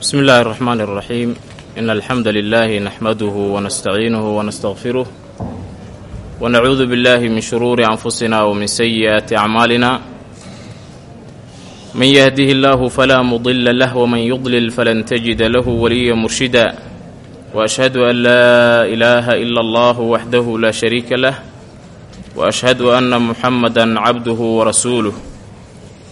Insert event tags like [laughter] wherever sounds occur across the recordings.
بسم الله الرحمن الرحيم إن الحمد لله نحمده ونستعينه ونستغفره ونعوذ بالله من شرور أنفسنا ومن سيئات أعمالنا من يهده الله فلا مضل له ومن يضلل فلن تجد له وليا مرشدا وأشهد أن لا إله إلا الله وحده لا شريك له وأشهد أن محمدا عبده ورسوله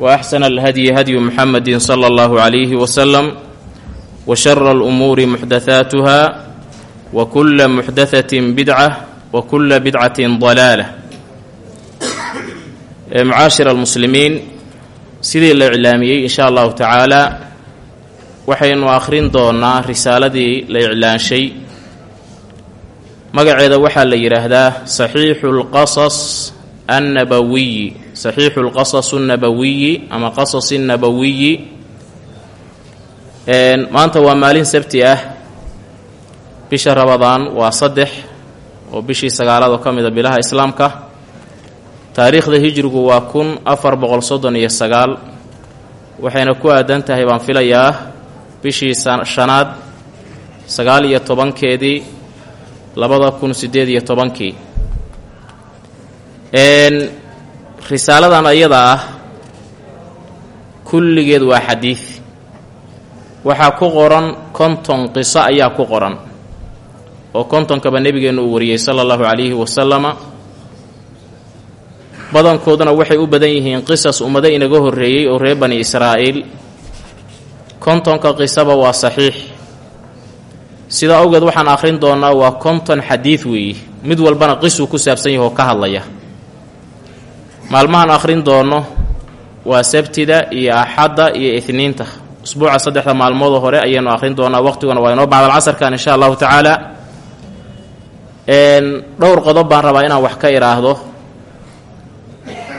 وأحسن الهدي هدي محمد صلى الله عليه وسلم وشر الأمور محدثاتها وكل محدثة بدعة وكل بدعة ضلالة معاشر المسلمين sidii la iclaamiyey insha allahu tacaala waxaynu akhrin doonaa risaaladii la iclaanshay magaceeda waxaa la yidhaahdaa saxiixu lqasas annabawiyi saxiixu lqasas annabawiyi ama qasas annabawiyi maanta waa maalin sabti ah. Bisha rabadaan waa saddex oo bishii sagaalaad oo ka mid a bilaha islaamka. Taariikhda hijrigu waa kun afar boqol soddon iyo sagaal waxayna ku aadan tahay baan filayaa bishii shanaad sagaal tobankeedii labada kun siddeed iyo tobankii risaaladan ayada ah kulligeed waa xadiid waxaa ku qoran konton qiso ayaa ku qoran oo kontonkaba nebigeennu uu wariyey sala allahu calayhi wasalama badankooduna waxay u badan yihiin qisas ummado inaga horreeyey oo reer bani israa'iil. Kontonka qisaba waa saxiix. Sidaa awgeed waxaan akhrin doonnaa waa konton xadiid weeye mid walbana qisuu ku saabsan yahi oo ka hadlaya maalmahan akhrin doonno waa sabtida iyo axadda iyo itniinta usbuuca saddexda maalmoodoo hore ayaynu akhrin doonaa waqhtiguna waa inoo bacdal casarkan insha allahu tacaala. Dhowr qodob baan rabaa inaan wax ka idhaahdo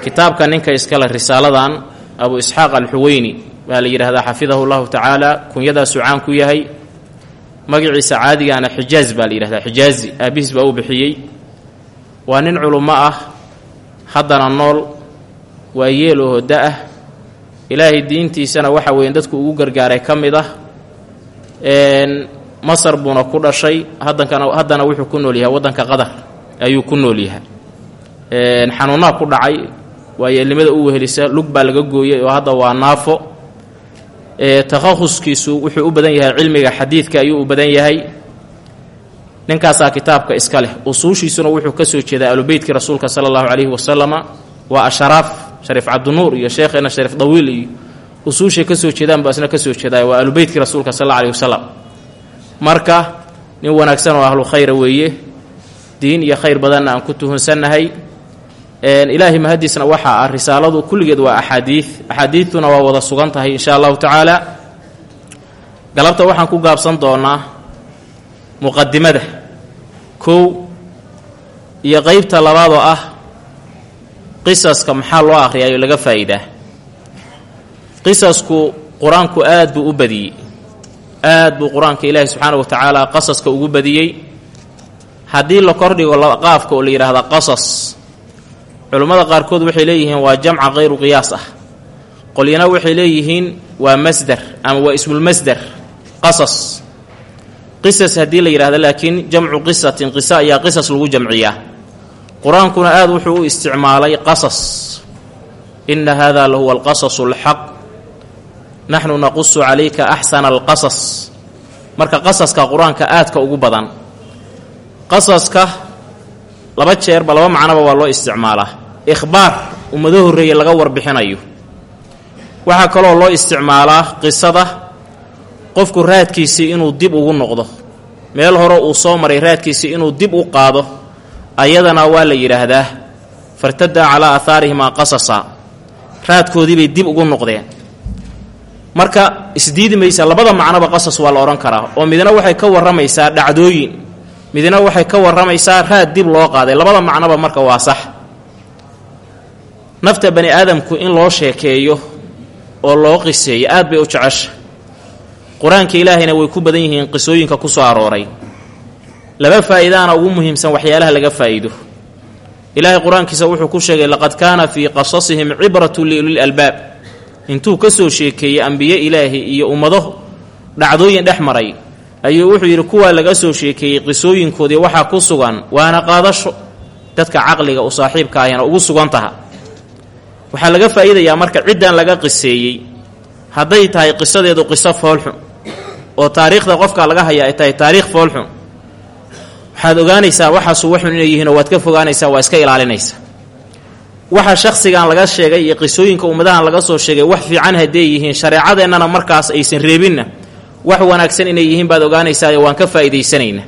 kitaabka ninka iskale risaaladan abu isxaaq alxuweyni baa la yidhahdaa xafidahu llahu tacaala kunyadaasuu caan ku yahay. Magaciisa caadigaana xijaaz baa la yidhahdaa xijaazi aabihiis baa uu bixiyey. Waa nin culummo ah haddana nool waa yeel oo hodda ah. Ilaahay diintiisana waxa weeye dadku ugu gargaaray ka mid ah. Masar buuna ku dhashay haddankana haddana wuxuu ku nool yahay waddanka qatar ayuu ku nool yahay. Xanuunaha ku dhacay waa yeelnimada u wehelisa lug baa laga gooyey oo hadda waa naafo. Takhahuskiisu wuxuu u badan yahay cilmiga xadiidka ayuu u badan yahay ninkaasaa kitaabka iska leh. Usuushiisuna wuxuu ka soo jeedaa alubeytkii rasuulka sala allahu calayhi wasalama waa asharaaf shariif cabdinuur iyo sheekheena shariif dawiil iyo usuushay ka soo jeedaan baa isna ka soo jeedaa waa alubeytkii rasuulka sal alla wasalam marka nin wanaagsan oo ahlu khayra weeye diin iyo khayr badanna aan ku tuhunsannahay ilaahay mahadiisna waxaa ah risaaladu kulligeed waa axaadiid axaadiidtuna waa wada sugan tahay insha allahu tacaala. Galabta waxaan ku gaabsan doonaa muqadimada kow iyo qeybta labaad oo ah qisaska maxaa loo akhriyayo laga faa'iidaa. Qisasku qur'aanku aad buu u badiyey. Aad buu qur'aanka ilaahi subxaana wa tacaala qasaska ugu badiyey. Haddii la kordhigo qaafka oo la yidhaahda qasas culummada qaarkood waxay leeyihiin waa jamca kayru qiyaas ah. Qolyana waxay leeyihiin waa masder ama waa ismulmasder qasas qisas haddii la yidhahdo laakiin jamcu qisatin qisa ayaa qisas lagu jamciyaa. Qur'aankuna aad wuxuu u isticmaalay qasas. Inna hada lahuwa alqasasu alxaq naxnu naqusu calayka axsana alqasas. Marka qasaska qur'aanka aadka ugu badan. Qasaska laba jeerba laba macnoba waa loo isticmaalaa. Ikhbaar ummado horreeye laga warbixinayo. Waxaa kaloo loo isticmaalaa qisada qofku raadkiisii inuu dib ugu noqdo. Meel hore uu soo maray raadkiisii inuu dib u qaado ayadana waa la yidhaahdaa fartada calaa aahaarihimaa qasasa. Raadkoodii bay dib ugu noqdeen. Marka isdiidi maysa labada macnoba qasas waa la odhan karaa oo midna waxay ka warramaysaa dhacdooyin midna waxay ka warramaysaa raad dib loo qaaday. Labada macnoba marka waa sax. Nafta bani aadamku in loo sheekeeyo oo loo qiseeyo aad bay u jecesha qur'aanka ilaahayna way ku badan yihiin qisooyinka ku soo arooray. Laba faa'iidaana ugu muhiimsan waxyaalaha laga faa'iido. Ilaahay qur'aankiisa wuxuu ku sheegay laqad kaana fii qasasihim cibratu liulil albaab. Intuu ka soo sheekeeyey ambiye ilaahi iyo ummado dhacdooyin dhex maray ayuu wuxuu yidhi kuwaa laga soo sheekeeyey qisooyinkoodii waxaa ku sugan waana qaadasho. Dadka caqliga u saaxiibka ahayna ugu sugan taha. Waxaa laga faa'iidayaa marka ciddan laga qiseeyey. Hadday tahay qisadeedu qiso foolxun oo taariikhda qofka laga haya ay tahay taariikh foolxun. Waxaad ogaanaysaa waxaasu waxun inay yihiinoo waad ka fogaanaysaa waa iska ilaalinaysa. Waxa shakhsigan laga sheegay iyo qisooyinka ummadahan laga soo sheegay wax fiican hadday yihiin shareecadeennana markaas aysan reebinna. Wax wanaagsan inay yihiin baad ogaanaysaayo waan ka faa'iidaysanayna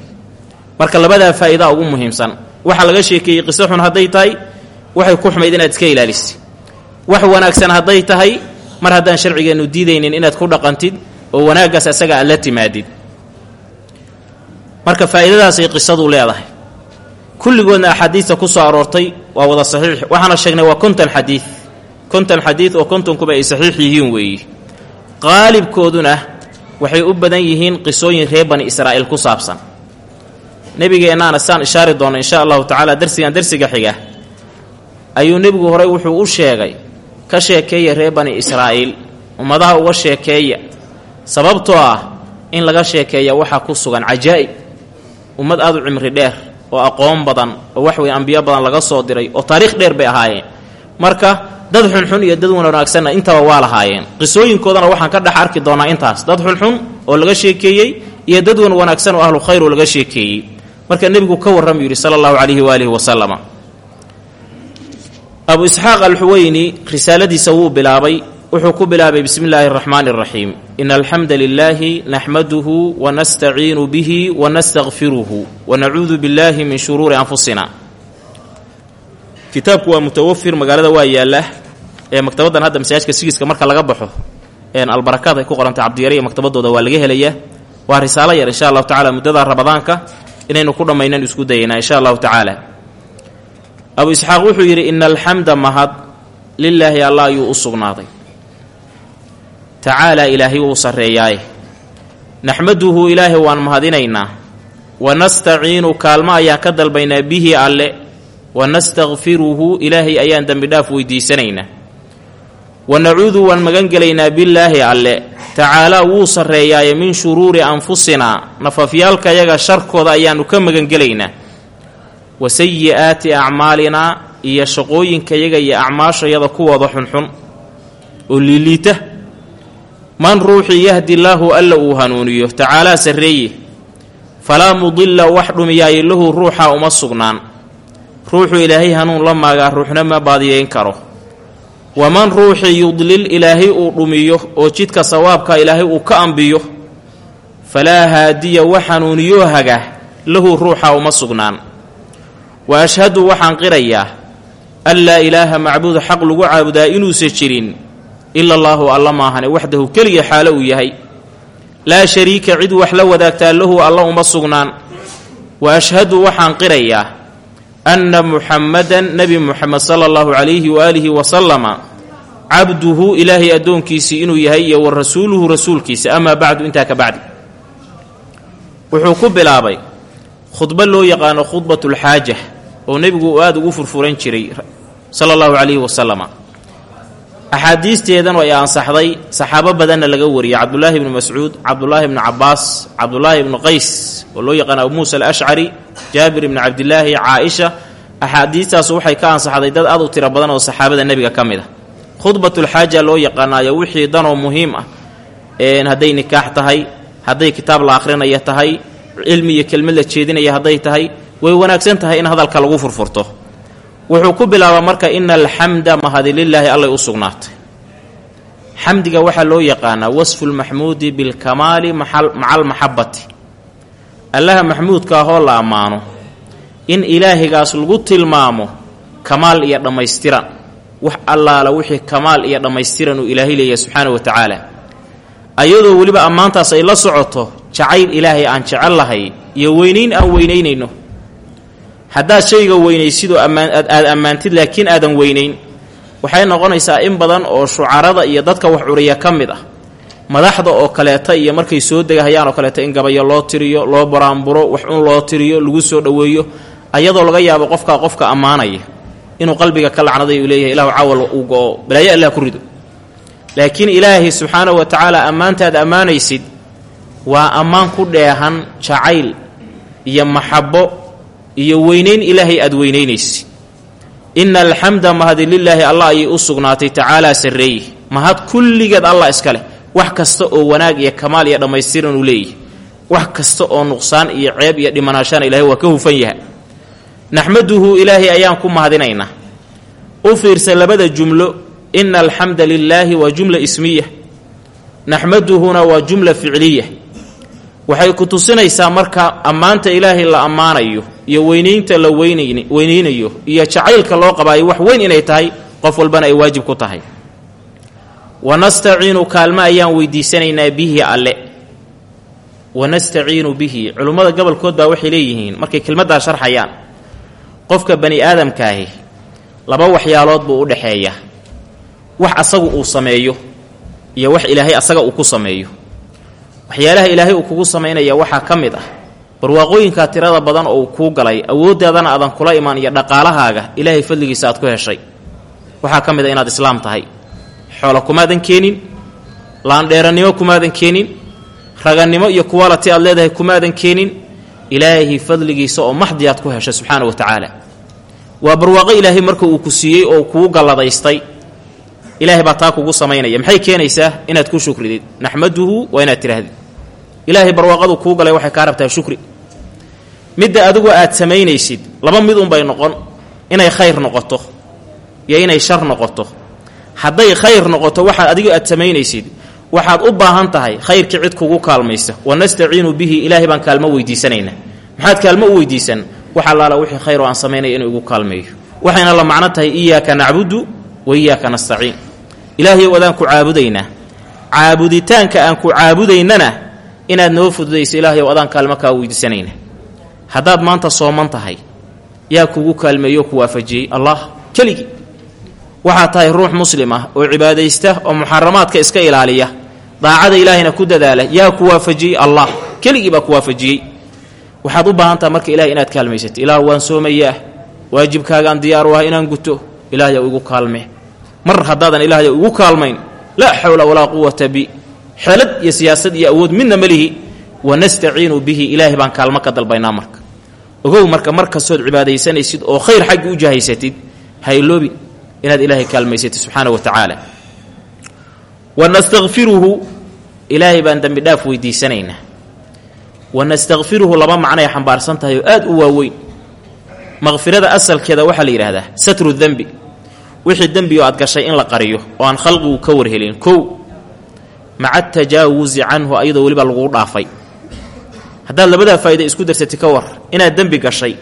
marka labadaa faa'iidaa ugu muhiimsan. Waxa laga sheekeeyey qiso xun hadday tahay waxay ku xumayd inaad iska ilaalisay wax wanaagsan hadday tahay mar haddaan sharcigeennu diidaynin inaad ku dhaqantid oo wanaaggaas asaga aad timaadid. Marka faa'iidadaasay qisadu leedahay. Kulligoodna axaadiista ku soo aroortay waa wada saxiix. Waxaana sheegnay waa konton xadiid konton xadiid oo kontonkuba ay saxiix yihiin weeye qaalibkooduna waxay u badan yihiin qisooyin reer bani israa'iil ku saabsan. Nebigeennaana saan ishaari doonna insha allahu tacaala darsigan darsiga xiga ayuu nebigu horey wuxuu u sheegay ka sheekeeya reer bani israa'iil ummadaha uga sheekeeya sababtoo ah in laga sheekeeya waxaa ku sugan cajaa'ib. Ummad aad u cimri dheer oo aqoon badan oo wax weeye ambiyo badan laga soo diray oo taariikh dheer bay ahaayeen. Marka dad xunxun iyo dad wanaagsanna intaba waa lahaayeen. Qisooyinkoodana waxaan ka dhex arki doonaa intaas. Dad xunxun oo laga sheekeeyey iyo dad wan wanaagsan oo ahlu khayr oo laga sheekeeyey. Marka nebigu ka warramu yidhi sala allahu calayhi waalihi wasalama abu isxaaq alxuweyni risaaladiisa wuu bilaabay. Wuxuu ku bilaabay bismi illaahi araxmaani araxiim ina alxamda lilaahi naxmaduhu wanastaciinu bihi wanastakfiruhu wanacuudu billahi min shuruuri anfusina kitaabku waa mutawafir magaalada waa yaalla ee maktabaddan hadda masaajidka sigiska marka laga baxo albarakaad ay ku qorantay cabdiyare iyo maktabadooda waa laga helayaa waa risaalo yar insha allahu tacala muddada ramadaanka inaynu ku dhammaynan isku dayaynaa insha allahu tacaala abu isxaaq wuxuu yidhi ina alxamda mahad lilaahi allah ayuu u sugnaaday tacaalaa ilaahay wuu sarreeyaaye naxmaduhu ilaahay waan mahadinaynaa. Wanastaciinu kaalmo ayaan ka dalbaynaa bihi alle. Wanastakfiruhu ilaahay ayaan dembidhaaf weydiisanaynaa. Wanacuudu waan magan gelaynaa billaahi alle. Tacaalaa wuu sarreeyaaye min shuruuri anfusinaa nafafyaalkayaga sharkooda ayaannu ka magangelaynaa wa sayi'aati acmaalinaa iyo shaqooyinkayaga iyo acmaashayada kuwooda xunxun. Oo liiliita man ruuxii yahdi llaahu alla uu hanuuniyo tacaalaa sarreeye falaa mudilla wax dhumiyaayo lahu ruuxaa uma sugnaan. Ruuxuu ilaahay hanuun la maagaa ruuxna ma baadiyeyn karo. Waman ruuxii yudlil ilaahay uu dhumiyo oo jidka sawaabka ilaahay uu ka ambiyo falaa haadiya wax hanuuniyoo haga lahu ruuxaa uma sugnaan. Wa ashhadu waxaan qirayaa an laa ilaaha macbuud xaq lagu caabudaa inuusan jirin ila allaahu alla maahane waxdahu keliya xaalo uu yahay. Laa shariika cid wax la wadaagtaa lahu alla uma sugnaan. Wa ashhadu waxaan qirayaa anna muxammadan nebi muxamed sala allahu calayhi waaalihi wasalama cabduhu ilaahay addoonkiisii inuu yahay iyo wa rasuuluhu rasuulkiisa. Amaa bacdu intaa ka bacdi. Wuxuu ku bilaabay khudbo loo yaqaano khudbatulxaaja oo nebigu uu aada ugu furfuran jiray sala allahu calayhi wasalama axaadiisteedan ay ansaxday saxaabo badanna laga wariyay cabdulaahi ibnu mascuud cabdulaahi ibnu cabaas cabdulaahi ibnu qays oo loo yaqaana abu muusa alashcari jaabir ibnu cabdilaahi caaisha. Axaadiistaas waxay ka ansaxday dad aad u tiro badan oo saxaabada nebiga ka mid a khudbatulxaaja loo yaqaanaayo wixii danoo muhiim ah hadday nikaax tahay hadday kitaab la akhrinaya tahay cilmi iyo kelmad la jeedinaya hadday tahay way wanaagsan tahay in hadalka lagu furfurto wuxuu ku bilaabaa marka ina alxamda mahadi lilaahi allay u sugnaatay. Xamdiga waxaa loo yaqaanaa wasfu lmaxmuudi bilkamaali maca almaxabati allaha maxmuudka ahoo la ammaano in ilaahigaas lagu tilmaamo kamaal iyo dhammaystiran. Wax allaala wixii kamaal iyo dhammaystiran uu ilaahay leeyahay subxaana wa tacaala. Ayadoo weliba ammaantaas ay la socoto jacayl ilaahay aan jecel lahay iyo weynayn aan weynaynayno haddaad shayga weynaysidoo aad ammaantid laakiin aadan weynayn. Waxay noqonaysaa in badan oo shucarada iyo dadka wax curiya ka mid ah. Madaxda oo kaleeta iyo markay soo degahayaan oo kaleeta in gabayo loo tiriyo loo baraanburo wax un loo tiriyo lagu soo dhoweeyo ayadoo laga yaabo qofkaa qofka ammaanaya. Inuu qalbiga ka lacnaday uu leeyahay ilahu cawal uu go-o balaayo allah ku rido. Laakiin ilaahay subxaanahu wa tacaala ammaantaad ammaanaysid waa ammaan ku dheehan jacayl iyo maxabbo iyo weynayn ilaahay aad weynaynaysid inna alxamda mahadi lilaahi allah ayay u sugnaatay tacaalaa sarreeye mahad kulligeed allah iska leh. Wax kasta oo wanaag iyo kamaal iyo dhammaystiran uu leeyahay. Wax kasta oo nuqsaan iyo ceeb iyo dhimanaashaana ilahay waa ka hufan yaha naxmaduhu ilaahay ayaan ku mahadinaynaa u fiirsa labada jumlo ina alxamda lilaahi waa jumla ismiya naxmaduhuna waa jumla ficliya waxay ku tusinaysaa marka ammaanta ilaahay la ammaanayo iyo weynaynta la weynayn weynaynayo iyo jacaylka loo qabaayo wax weyn inay tahay qof walbana ay waajib ku tahay. Wanastaciinu kaalmo ayaan weydiisanaynaa bihi alle. Wanastaciinu bihi culummada gobolkood baa waxay leeyihiin markay kelmaddaa sharxayaan qofka bani aadamkaahi laba waxyaalood buu u dhexeeya wax asagu uu sameeyo iyo wax ilaahay asaga uu ku sameeyo waxyaalaha ilaahay uu kugu samaynaya waxaa ka mid ah barwaaqooyinkaa tirada badan oo uu kuu galay awooddaadana aadan kula imaan iyo dhaqaalahaaga ilaahay fadligiisa aad ku heshay. Waxaa ka mid a inaad islaam tahay. Xoolo kumaadan keenin laandheerannimo kumaadan keenin ragannimo iyo kuwalati aad leedahay kumaadan keenin ilaahay fadligiisa oo maxdi aad ku heshay subxaana wa tacaala. Waa barwaaqo ilaahay marka uu ku siiyey oo kuu galladaystay ilaahay baa taa kugu samaynaya. Maxay keenaysaa inaad ku shukridid? Naxmaduhu waa inaad tidhaahdid ilaahay barwaaqadu kuu galay waxay kaa rabtaa shukri. Midda adigu aad samaynaysid laba mid unbay noqon. Inay khayr noqoto iyo inay shar noqoto. Hadday khayr noqoto waxaad adigu aad samaynaysid waxaad u baahan tahay khayrkii cid kugu kaalmaysa. Wanastaciinu bihi ilaahay baan kaalmo weydiisanaynaa. Maxaad kaalmo u weydiisan? Wax allaala wixii khayr oo aan samaynaya inuu igu kaalmeeyo. Waxayna la macno tahay iyaaka nacbudu wa iyaaka nastaciin ilaahayow adaan ku caabudaynaa caabuditaanka aan ku caabudaynana inaad noo fududayso ilaahayow adaan kaalmo kaa weydiisanayna haddaad maanta sooman tahay yaa kugu kaalmeeyo ku waafajiyey allah keligii waxaad tahay ruux muslim ah oo cibaadaysta oo muxaramaadka iska ilaaliya daacada ilaahayna ku dadaala yaa ku waafajiyey allah keligii baa ku waafajiyey waxaad u baahan taha marka ilahay inaad kaalmaysato ilaah waan soomayaah waajibkaagaan diyaar u ah inaan guto ilaahyow igu kaalme mar haddaadan ilaahyow igu kaalmayn laa xawla walaa quwata bi xelad iyo siyaasad iyo awood midna ma lihi wanastaciinu bihi ilaahay baan kaalmo ka dalbaynaa marka. Ogow marka mar kastood cibaadaysanaysid oo khayr xaggi u jahaysatid hayloobin inaad ilaahay kaalmaysatid subxaana wa tacaala. Wanastakfiruhu ilaahay baan dembi dhaaf weydiisanaynaa. Wanastakfiruhu laba macnay xambaarsan tahay aad u waaweyn. Maqfirada asalkeeda waxaa la yidhaahdaa satru dembi wixii dembi oo aad gashay in la qariyo oo aan khalqigu ka warhelin. Kow maca atajaawusi canhu ayadoo weliba laguu dhaafay. Haddaad labadaa faa'ida isku darsatay ka war inaad dembi gashay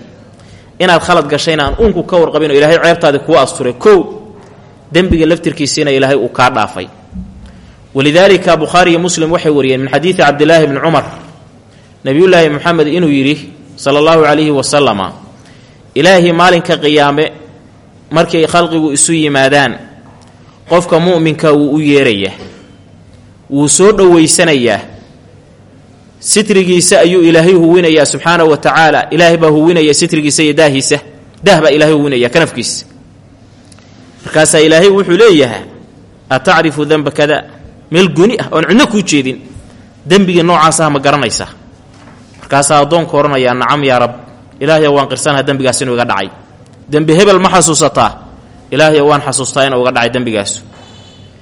inaad khalad gashayna aan unku ka warqabin oo ilaahay ceebtaadii kuu asturay. Kow dembiga laftirkiisiina ilaahay uu kaa dhaafay. Walidaalika bukhaari iyo muslim waxay wariyeen min xadiidi cabdilaahi bni cumar nebiyullaahi moxamed inuu yidhi sala allahu calayhi wasalama ilaahi maalinka qiyaame markay khalqigu isu yimaadaan qofka mu'minka wuu u yeerayaa wuu soo dhowaysanayaa sitrigiisa ayuu ilaahay huwinayaa subxaanahu wa tacaala. Ilaahay baa huwinaya sitrigiisa iyo daahiisa. Daah baa ilaahay huwinaya kanafkiisa. Markaasaa ilaahay wuxuu leeyahaa atacrifu denba kada meel goni ah oon cidno kuu jeedin. Dembigii noocaasah ma garanaysaa markaasaa addoonku odhanayaa nacam yaa rab ilaahayow waan qirsanaha dembigaas inuu iga dhacay dembi hebel ma xasuusataa? Ilaahayow waan xasuustaa inuu iga dhacay dembigaasu.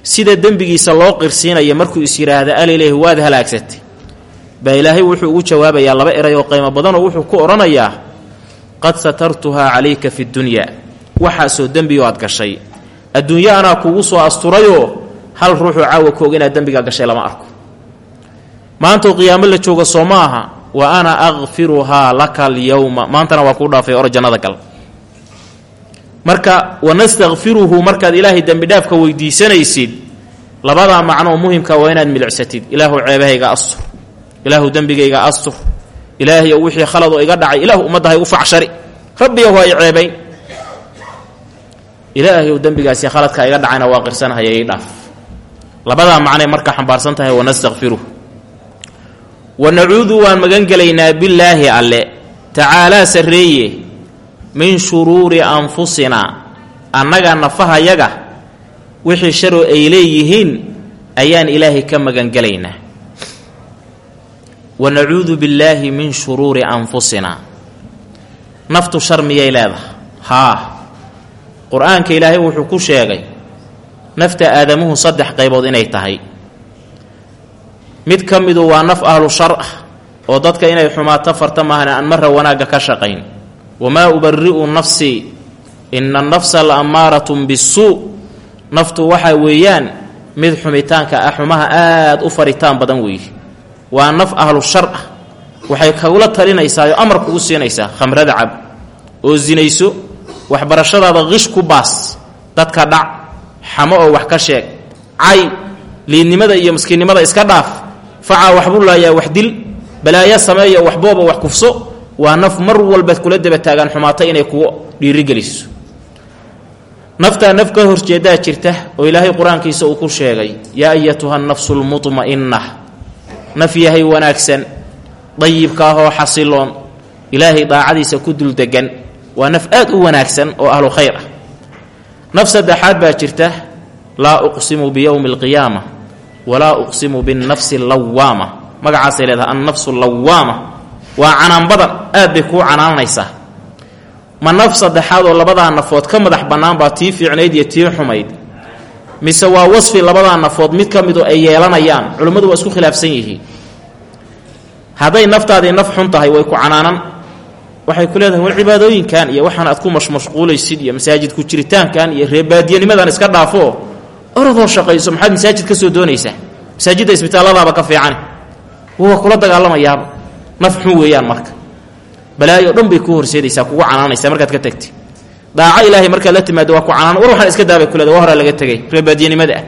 Sida dembigiisa loo qirsiinaya markuu is yidhaahda alileh waad halaagsatay. Baa ilaahay wuxuu ugu jawaabayaa laba eray oo qiimo badanoo wuxuu ku odhanayaa qad satartuhaa calayka fi dunyaa waxaasoo dembioo aad gashay. Adduunyo anaa kugu soo asturayoo hal ruuxuu caawa koog inaad dembigaa gashay lama arko. Maantoo qiyaamo la jooga soo ma aha wa ana akfiruhaa laka alyowma maantana waa kuu dhaafay oro jannada gal marka wanastakfiruhu markaad ilaahay dembidhaafka weydiisanaysid labadaa macno oo muhimka waa inaad milicsatid. Ilaahu ceebahayga astur ilaahu dembigayga astur ilaahayow wixii khaladoo iga dhacay ilaahu ummaddaha igu facshari. Rabbiyahu ay ceebayn. Ilaahayow dembigaasi khaladka iga dhacayna waa qirsanahaya ii dhaaf. Labadaa macnay markaa xambaarsan tahay wanastakfiruh wa nacuudu waan magan gelaynaa billaahi alle. Tacaalaa sarreeye min shuruuri anfusinaa annaga nafahayaga wixii sharoo ay leeyihiin ayaan ilaahay ka magangelaynaa. Wa nacuudu billaahi min shuruuri anfusinaa naftu shar miyay leedahay? Haa. Qur'aanka ilaahay wuxuu ku sheegay nafta aadamuhu saddex qaybood inay tahay. Mid ka midu waa naf ahlu shar ah oo dadka inay xumaato farta maahane aan marra wanaagga ka shaqayn wamaa ubari'u nafsii ina annafsa la ammaaratun bisuu naftu waxaa weeyaan mid xumitaanka ah xumaha aad u faritaan badan weeye waa naf ahlu shar ah. Waxay kagula talinaysaa oo amar kugu siinaysaa khamrada cab. Oo sinayso waxbarashadaada qish ku baas dadka dhac xamo oo wax ka sheeg. Cay liidnimada iyo miskiinnimada iska dhaaf. Facaa waxbuu laayaa wax dil. Balaayo sameeya waxbooba wax kufso waa naf mar walba kula daba taagaan xumaato inay kugu dhiirigeliso. Naftaa naf ka horjeedaa jirta oo ilaahay qur'aankiisa uu ku sheegay yaa ayatuha nafsu lmutma'inna naf yahay wanaagsan dayibka ahoo xasiloon ilaahay daacadiisa ku dul degan waa naf aad u wanaagsan oo ahlu khayr ah. Naf saddexaad baa jirta laa uqsimu biyowmi alqiyaama walaa uqsimu binnafsi allawaama magacaasay leedahay annafsu lawaama waa canaan badan aad bay kuu canaanaysaa. Ma naf saddexaad oo labadaa nafood ka madax bannaanbaa tii fiicnayd iyo tii xumayd. Mise waa wasfi labadaa nafood mid ka midu ay yeelanayaan. Culimmadu waa isku khilaafsan yihiin. Hadday naftaadii naf xun tahay way ku canaanan. Waxay ku leedahay war cibaadooyinkan iyo waxaan aad ku mashmashquulaysid iyo masaajidku jiritaankan iyo reebaadiyanimadan iska dhaafo. Orodoo shaqayso maxaad masaajid ka soo doonaysaa? Masaajidda isbitaalladaaba ka fiican waa kula dagaalamayaaba naf xun weeyaan marka. Balaayo dhan bay kuu horseedaysaa kugu canaanaysaa markaad ka tagti. Daaco ilaahay markaad la timaado waa ku canaan war waxaan iska daabay kuleda waa horaa laga tegay reebaadiyanimada ah.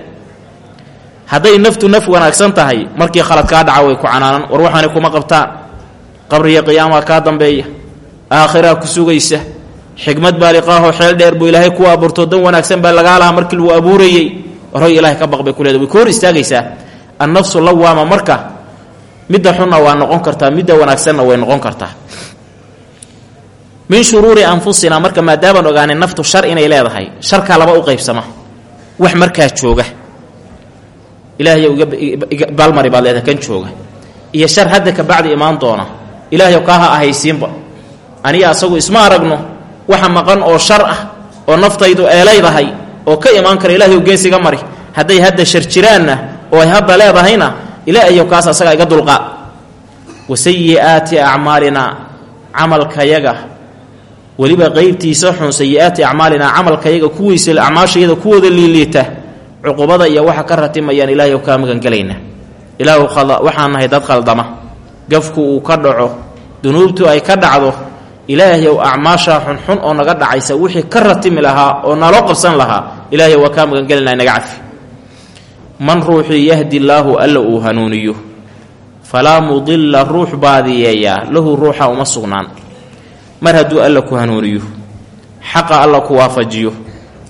Hadday naftu naf wanaagsan tahay markii khalad kaa dhaca way ku canaanan war waxaanay kuma qabtaan. Qabriya qiyaamaa kaa dambeeya aakhiraa ku sugaysa xikmad baaliqaahoo xeel dheer buu ilaahay ku abuurto dan wanaagsan baa lagaa lahaa markii lagu abuurayey. Warhoy ilaahay ka baqbay kuleeda way ku hor istaagaysaa. Annafsu lawaama marka midda xunna waa noqon kartaa midda wanaagsanna way noqon kartaa. Min shuruuri anfusina marka maadaamaan ogaanay naftu shar inay leedahay sharkaa laba u qaybsama wax markaa jooga. Ilaahay baalmari baad leedahay kan jooga. Iyo shar hadda ka bacdi imaan doona ilaahay kaaha ahaysiinba. Aniga asagu isma aragno waxa maqan oo shar ah oo naftaydu eelaydahay oo ka imaan kara ilahay geesiga mari. Hadday hadda shar jiraanna oo ay hadda leedahayna ilaahayow kaas asagaa iga dulqaad wa sayi'aati acmaalinaa camalkayaga. Weliba qeybtiisa xun sayi-aati acmaalinaa camalkayaga kuwiisa acmaashayada kuwooda liiliita cuqubada iyo waxa ka ratimayaan ilaahay kaa magangelaynaa ilaahu waxaan nahay dad khaldama. Gafku uu ka dhaco dunuubtu ay ka dhacdo ilaahayow acmaashaa xunxun oo naga dhacaysa wixii ka ratimi lahaa oo naloo qabsan lahaa ilaahay waa kaa magangelinaa naga cafi man ruuxii yahdi llaahu alla uu hanuuniyo falaa mudilla ruux baadiyeeyaa lahu ruuxa uma sugnaan. Mar hadduu alla ku hanuuniyo xaqa alla ku waafajiyo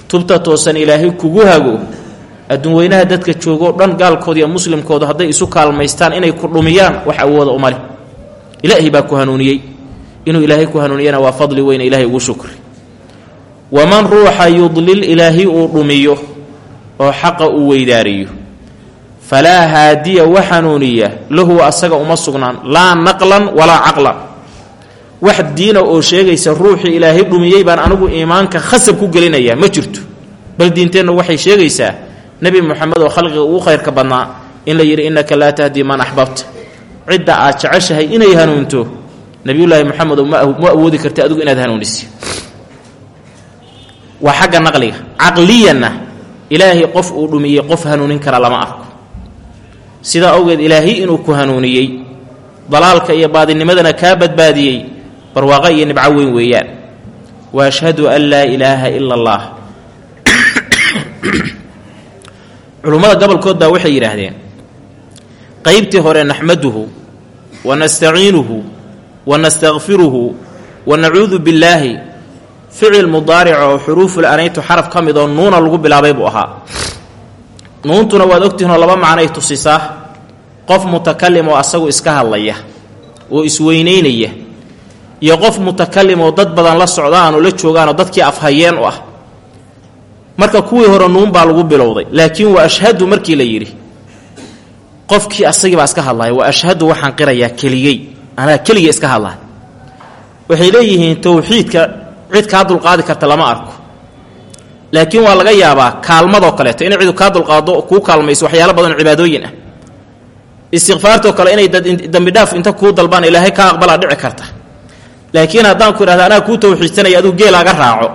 tubta toosan ilaahay kugu hago adduun weynaha dadka joogoo dhan gaalkooda iyo muslimkooda hadday isu kaalmaystaan inay ku dhumiyaan wax awooda uma leh. Ilaahay baa ku hanuuniyey. Inuu ilaahay ku hanuuniyana waa fadli weyne ilaahay ugu shukri. Waman ruuxa yudlil ilaahay uu dhumiyo oo xaqa uu weydaariyo falaa haadiya wa hanuuniya lahu asaga uma sugnaan laa naqlan walaa caqlan wax diina oo sheegaysa ruuxii ilaahay dhumiyey baan anigu iimaanka khasab ku gelinayaa ma jirto bal diinteennu waxay sheegaysaa nebi moxamed oo khalqiga ugu khayrka badnaa in la yidhi innaka laa tahdii man axbabta cidda aad jeceshahay inay hanuunto nebiyullaahi moxamedo ma awoodi karta adigu inaad hanuunisi waa xagga naqliga caqliyanna ilaahay qof uu dhumiyey qof hanuunin kara lama arko sidaa awgeed ilaahay inuu ku hanuuniyey dalaalka iyo baadinimadana kaa badbaadiyey barwaaqo iyo nibco weyn weeyaan. Wa ashhadu an laa ilaaha ila allah. [coughs] Culummada gobolkood waxay yidhaahdeen qaybtii hore naxmaduhu wa nastaciinuhu wa nastakfiruhu wa nacuudu billaahi ficil mudaaric oo xuruuful anayntu xaraf ka mid oo nuuna lagu bilaabay buu ahaa nuuntuna waad ogtihinoo laba macnoay tusisaa qof mutakalim oo asagu iska hadlaya oo isweynaynaya iyo qof mutakalim oo dad badan la socdaanoo la joogaanoo dadkii afhayeen u ah. Marka kuwii hore nuun baa lagu bilowday laakiin wa ashhadu markii la yidhi qofkii asagiibaa iska hadlaya wa ashhadu waxaan qirayaa keligey anaa keligay iska hadlaya. Waxay leeyihiin towxiidka cid kaa dulqaadi karta lama arko laakiin waa laga yaabaa kaalmadoo kaleeto inay cidu kaa dulqaado kuu kaalmayso waxyaalo badanoo cibaadooyin ah. Istikfaartoo kale inay dambidhaaf inta kuu dalbaan ilaahay kaa aqbalaa dhici karta. Laakiin haddaan ku idhahda anaa kuu tawxiidsanaya aduu geelaaga raaco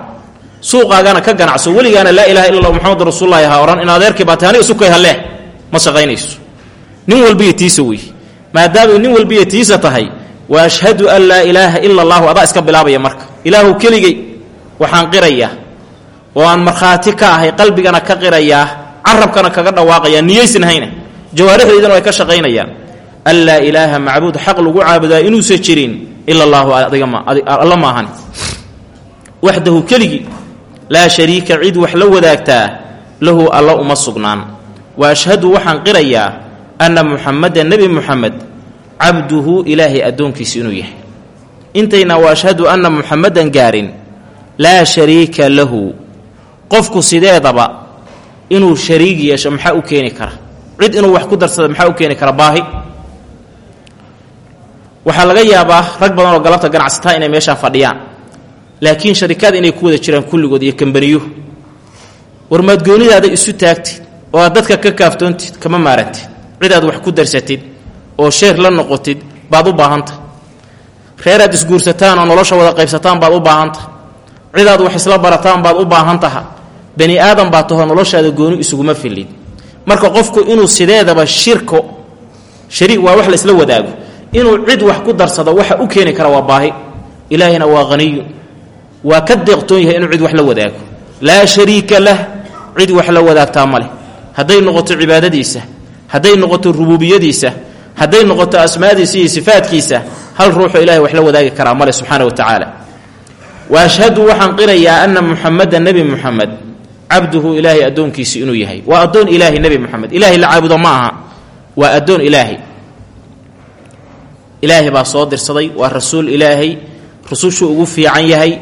suuqaagana ka ganacso weligaana laa ilaha illa allah muxamadu rasuululahi ha odhan in adeerkii baa tahay aniga isukay ma shaqaynayso. Nin walbiyo tiisa wey maadaamay nin walbiyo tiisa tahay wa ashhadu an laa ilaaha ila allahu adaa iska bilaabaya marka. Ilaahu keligay waxaan qirayaa oo aan markhaati ka ahay qalbigana ka qirayaa carabkana kaga dhawaaqayaa niyaysnahayna jawaarixdaydana way ka shaqaynayaan. An laa ilaaha macbuud xaq lagu caabudaa inuusan jirin ila allaahu adigaalla maahani waxdahu keligii laa shariika cid wax la wadaagtaa lahu alla uma sugnaan. Wa ashhadu waxaan qirayaa anna muxamadan nebi muxamed cabduhu ilaahay addoonkiisa inuu yahay. Intayna wa ashhadu anna muxamadan gaarin laa shariika lahu qofku sideedaba inuu shariig yeesho maxaa u keeni kara? Cid inuu wax ku darsada maxaa u keeni kara baahi? Waxaa laga yaabaa rag badan oo galabta ganacsataa inay meeshaa fadhiyaan. Laakiin sharikaad inay ku wada jiraan kulligood iyo kambaniyuhu war maadgoonidaada isu taagtid oo aad dadka ka kaaftoontid kama maarantid cid aad wax ku darsatid oo sheer la noqotid baad u baahanta. Reer aad isguursataan oo nolosha wada qaybsataan baad u baahanta. Cid aad wax isla barataan baad u baahan taha bani aadan baa tahoo noloshaada gooni isuguma filid marka qofku inuu sideedaba shirko shariik waa wax la isla wadaago. Inuu cid wax ku darsado waxa u keeni kara waa baahi. Ilaahina waa haniyun waa ka deeqtoon yahay inuu cid wax la wadaago. Laa shariika lah. Cid wax la wadaagtaa ma leh. Hadday noqoto cibaadadiisa hadday noqoto rububiyadiisa hadday noqoto asmaadiisa iyo sifaadkiisa hal ruuxoo ilahay wax la wadaagi karaa male subxaana wa tacaala. Wa ashhadu waxaan qirayaa anna muxameda nebi muxamed cabduhu ilaahay addoonkiisi inuu yahay. Waa addoon ilaahi nebi moxamed ilaahay la caabudo ma aha. Waa addoon ilaahay. Ilaahay baa soo dirsaday. Waa rasuul ilaahay. Rusushuu ugu fiican yahay.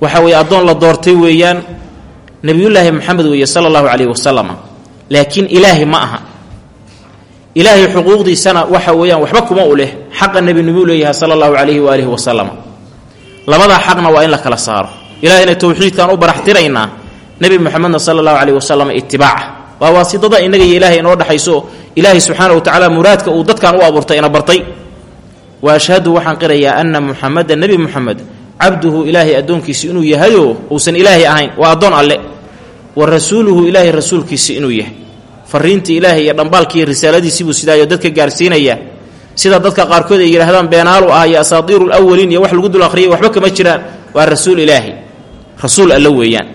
Waxa weeye addoon la doortay weeyaan nebiyullaahi moxamed weeye sala allahu calayhi wasalam laakiin ilaahay ma aha. Ilaahay xuquuqdiisana waxa weeyaan waxba kuma u leh. Xaqa nebinimuu leeyahay sala allahu calayhi waaalihi wasalam labadaa xaqna waa in la kala saaro. Ilaahayna towxiidkaan u baraxtiraynaa nebi moxamedna sala allahu calayhi wasalam itibaaca waa waasidada innaga ilaahay inoo dhexayso ilaahay subxaana wa tacaala muraadka uu dadkan u abuurtay ina bartay. Wa ashhadu waxaan qirayaa anna muxameda nebi muxamed cabduhu ilaahay addoonkiisi inuu yahayoo uusan ilaahay ahayn waa addoon alle. Wa rasuuluhu ilaahay rasuulkiisi inuu yahay. Fariintii ilaahay iyo dhambaalkiiyo risaaladiisiibuu sidaayo dadka gaarsiinaya. Sida dadka qaarkood ay yidhaahdaan beenaalu ah iyo asaatiiru lawaliin iyo wax lagu dul akhriyay waxba kama jiraan. Waa rasuul ilaahi rasuul alle weeyaan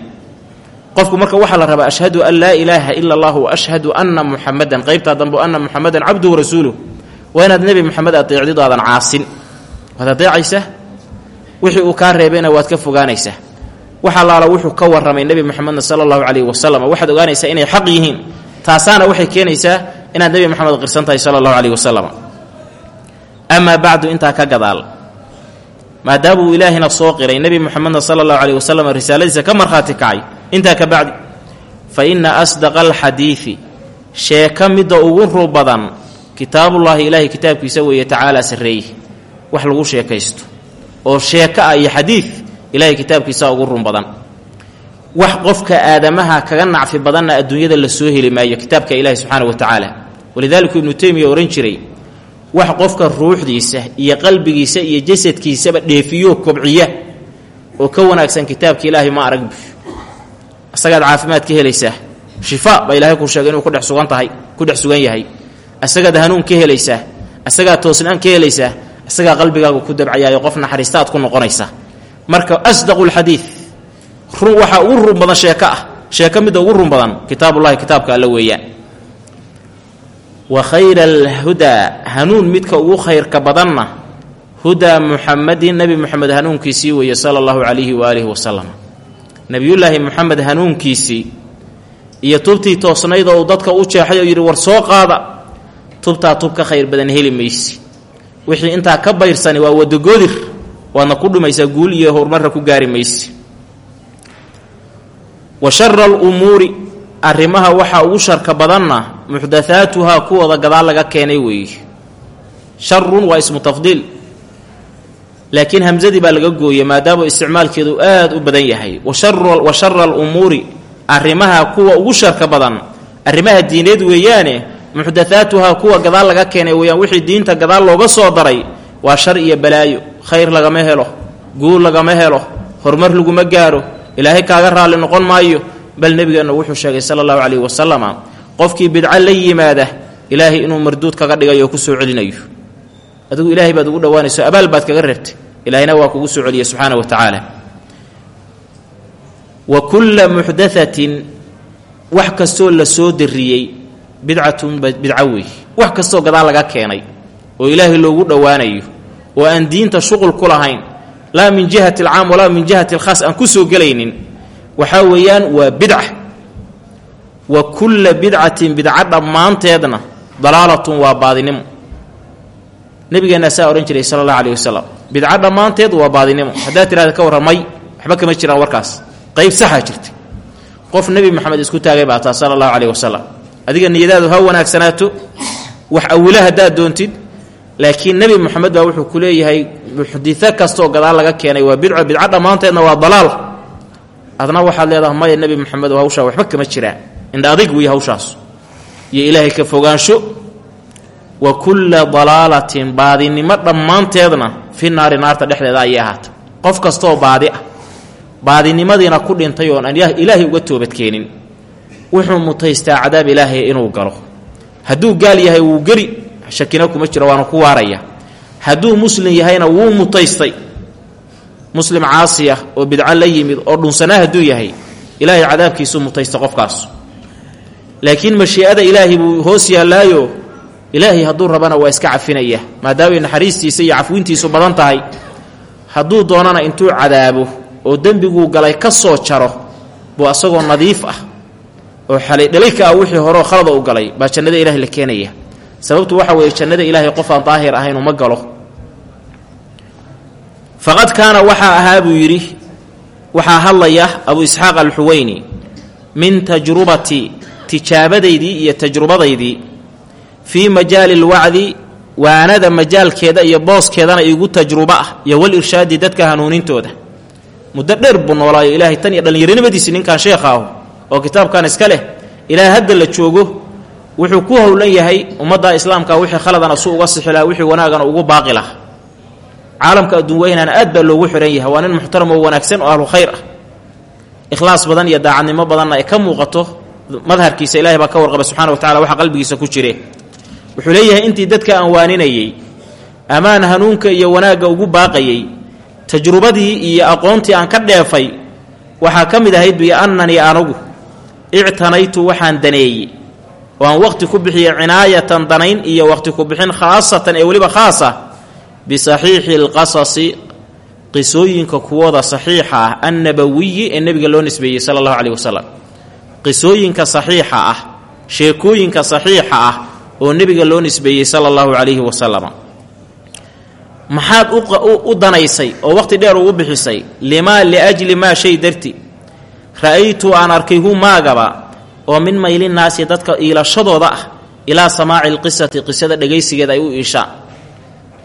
qofku marka waxaa la rabaa ashhadu an laa ilaaha ila allah wa ashhadu anna muxamadan qaybtaa dambe anna muxamadan cabduhu rasuuluh waa inaad nebi moxamed adeecdido aadan caasin. Waad adeecaysaa wixii uu kaa reebayna waad ka fogaanaysaa wax allaala wuxuu ka warramay nebi moxamedna sala allahu calayhi wasalam waxaad ogaanaysaa inay xaq yihiin. Taasaana waxay keenaysaa inaad nebi moxamed qirsan tahay sala allahu calayhi wasalam amaa bacdu intaa ka gadaal. Maadaama uu ilaahina soo qiray. Nebi moxamedna sala allahu calayhi wasalam risaaladiisa ka markhaati kacay intaa ka bacdi. Fa inna asdaqa alxadiidi sheeka midda ugu ruu badan kitaabullaahi ilaahay kitaabkiisa weeye tacaalaa sarreeye wax lagu sheekaysto oo sheeko ah iyo xadiid ilaahay kitaabkiisa ugu run badan. Wax qofka aadamaha kaga nacfi badanna adduunyada la soo heli maayo kitaabka ilaahi subxaana wa tacaala. Walidaalika ibnu teymiya ohan jiray wax qofka ruuxdiisa iyo qalbigiisa iyo jasadkiisaba dheefiyo kobciya oo ka wanaagsan kitaabka ilaahay ma arag bu asagaad caafimaad ka helaysaa shifaa baa ilaahay kuu sheegay inuu kudhex sugan tahay ku dhex sugan yahay. Asagaad hanuun ka helaysaa asagaad toosnaan ka helaysaa isagaa qalbigaagu ku dabcayaayo qof naxariista aad ku noqonaysaa marka asdaqu lxadiid run waxaa ugu run badan sheeko ah sheeko midda ugu run badan kitaabullahi kitaabka alle weeyaan. Wa khayra alhudaa hanuun midka ugu khayrka badanna hudaa muxamadin nebi moxamed hanuunkiisii weeye sala allahu calayhi waaalihi wasalam nebiyullaahi moxamed hanuunkiisii iyo tubtii toosnayd oo dadka u jeexay oo yidhi war soo qaada. Tubtaa tub ka khayr badan heli maysi wixii intaa ka bayrsani waa wadagodir waadna ku dhumaysaa guul iyo horumarra ku gaari maysi wa shara alumuuri arrimaha waxaa ugu sharka badanna muxdathaatuhaa kuwooda gadaal laga keenay weeye sharun waa ismu tafdiil laakiin hamsadii baa laga gooyey maadaama isticmaalkeedu aad u badan yahay. Wa shara alumuuri arrimaha kuwa ugu sharka badan arrimaha diineed weeyaane muxdathaatuhaa kuwa gadaal laga keenay weeyaan wixii diinta gadaal looga soo daray waa shar iyo balaayo. Khayr lagama helo guul lagama helo horumar laguma gaaro ilaahay kaaga raalli noqon maayo. Bal nebigeennu wuxuu sheegay sala allahu calayhi wasalama qofkii bidco la yimaada ilaahay inuu marduud kaga dhigayo oo ku soo celinayo adigu ilaahay baad ugu dhowaanayso abaal baad kaga reebtay. Ilaahayna waa kugu soo celiyey subxaana wa tacaala wa kulla muxdathatin wax kastoo la soo darriyey bidcatun bidco weey. Wax kastoo gadaal laga keenay oo ilaahay loogu dhowaanayo oo aan diinta shuqul ku lahayn laa min jihati alcaam walaa min jihati alkhaas aan ku soo gelaynin waxaa weeyaan waa bidca. Wa kulla bidcatin bidco dhammaanteedna dalaalatun waa baadinimo nabigeenna saa odhan jiray sala allahu alayh wasalam bidco dhammaanteed waa baadinimo. Haddaad tidhahda ka warramay waxba kama jiraan warkaas. Qayb saxaa jirta qof nebi moxamed isku taagay baa taa sala allahu wasalam adiga niyadaadu ha wanaagsanaato wax awila haddaad doontid laakiin nebi moxamed baa wuxuu ku leeyahay muxdito kastaoo gadaal laga keenay waa bidco. Bidco dhammaanteedna waa dalaal. Adna waxaad leedaha maya nebi moxamed hawshaa waxba kama jiraan. Indha adig wiy hawshaas. Iyo ilaahay ka fogaansho wa kulla dalaalatin baadinimo dhammaanteedna fi naari naarta dhexdeeda ayay ahaata qof kastooo baadi ah baadinimadiina ku dhintay oon aan ilaahay uga toobadkeenin wuxuu mutaystaa cadaab ilaahay inuu galo. Hadduu gaal yahay wuu geli shakina kuma jiro waana ku waaraya. Hadduu muslim yahayna wuu mutaystay muslim caasiya oo bidco la yimid oo dhunsanaa hadduu yahay ilaahay cadaabkiisuu mutaysta qofkaas laakiin mashii'ada ilaahay buu hoos yaallaayo ilaahay hadduu rabana waa iska cafinaya maadaamay naxariistiisa iyo cafwintiisu badan tahay hadduu doonana intuu cadaabo oo dembiguu galay ka soo jaro buu asagoo nadiif ah oo xalay dhalika ah wixii horeoo khalada u galay baa jannada ilahay la keenaya. Sababtu waxa weeye jannada ilaahay qof aan daahir ahayn uma galo. Faqad kaana waxaa ahaa buu yidhi waxaa hadlaya abu isxaaq alxuweyni min tajrubatii tijaabadaydii iyo tajrubadaydii fii majaali lwacdi waanada majaalkeeda iyo booskeedana igu tajrubo ah iyo wal irshaadi dadka hanuunintooda. Muddo dheer buu noolaayo ilaahay tan iyo dhallinyaronimadiisi ninkan sheekha ahu oo kitaabkan iska leh ilaahay hadda la joogo wuxuu ku howlan yahay ummadda islaamka wixii khaladana su uga sixi laha wixii wanaagana ugu baaqi laha caalamka adduun aad baa loogu xihan yahay waa nin muxtaram oo wanaagsan oo ahlu khayr ah. Ikhlaas badan iyo daacadnimo badanna ay ka muuqato madharkiisa ilahay baa ka warqaba subxana wa tacala waxa qalbigiisa ku jire wuxuu leeyahay intii dadka aan waaninayey amaan hanuunka iyo wanaagga ugu baaqayey tajrubadii iyo aqoontii aan ka dheefay waxaa ka mid ahayd bi annanii anugu ictanaytu waxaan daneeyey oo aan waqhti ku bixiyey cinaayatan danayn iyo waqhti ku bixin khaasatan ee weliba khaasa bisaxiixi alqasasi qisooyinka kuwooda saxiixa ah annabawiyi ee nebiga loo nisbeeyey sala allahu caleyh wasalam qisooyinka saxiixa ah sheekooyinka saxiixa ah oo nebiga loo nisbeeyey sala allahu calayhi wasalam maxaad u danaysay oo waqhti dheer ugu bixisay? Limaa liajli maa shay darti. Ra'aytu aan arkay hu maagaba oo min maylinnaasi dadka iilashadooda ah ilaa samaaci lqisati qisada dhegaysigeeda ay u iishaan